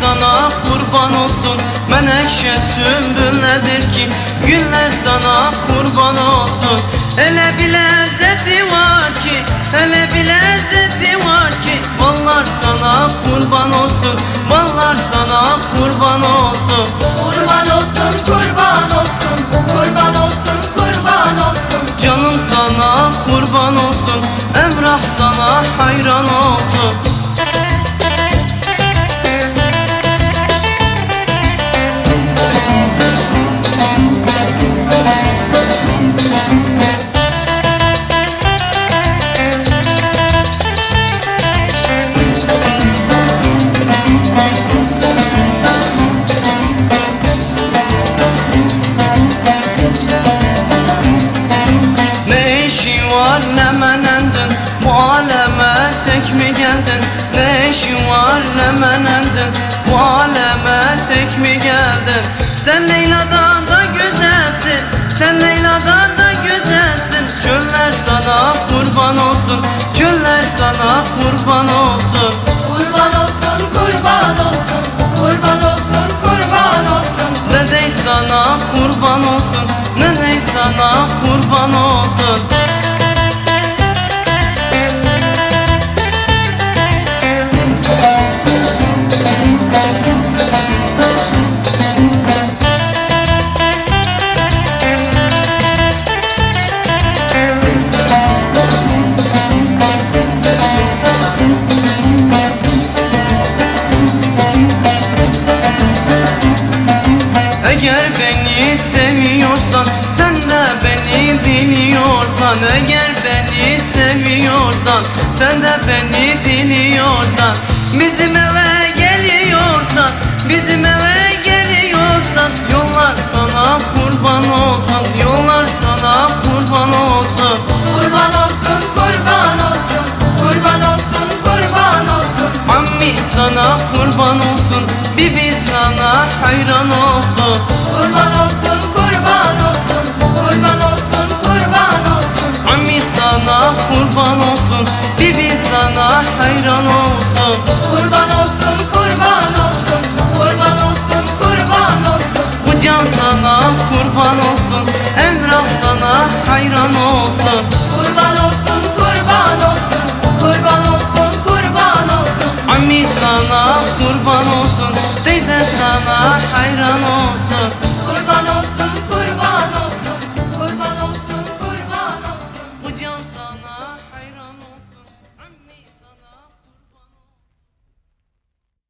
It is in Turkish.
sana kurban olsun. Menekşe sümbül nedir ki? Güller sana kurban olsun. Hele bir lezzeti var ki Hele bir lezzeti var ki. Ballar sana kurban olsun. Ballar sana kurban olsun. Kurban olsun, kurban olsun, kurban olsun, kurban olsun. Canım sana kurban olsun. Emrah sana hayran olsun menendin Bu aleme tek mi geldin? Sen Leyla'dan da güzelsin. Sen Leyla'dan da güzelsin. Çöller sana kurban olsun. Çöller sana kurban olsun. Kurban olsun, kurban olsun, kurban olsun, kurban olsun. Dedey sana kurban olsun. Neney sana kurban olsun Eğer beni seviyorsan Sen de beni diliyorsan Eğer beni seviyorsan Sen de beni diliyorsan Bizim eve sana kurban olsun Bibi sana hayran olsun Kurban olsun, kurban olsun, kurban olsun, kurban olsun. Ammi sana kurban olsun Bibi sana hayran olsun Kurban olsun, kurban olsun, kurban olsun, kurban olsun. Bu can sana kurban olsun Emrah sana hayran olsun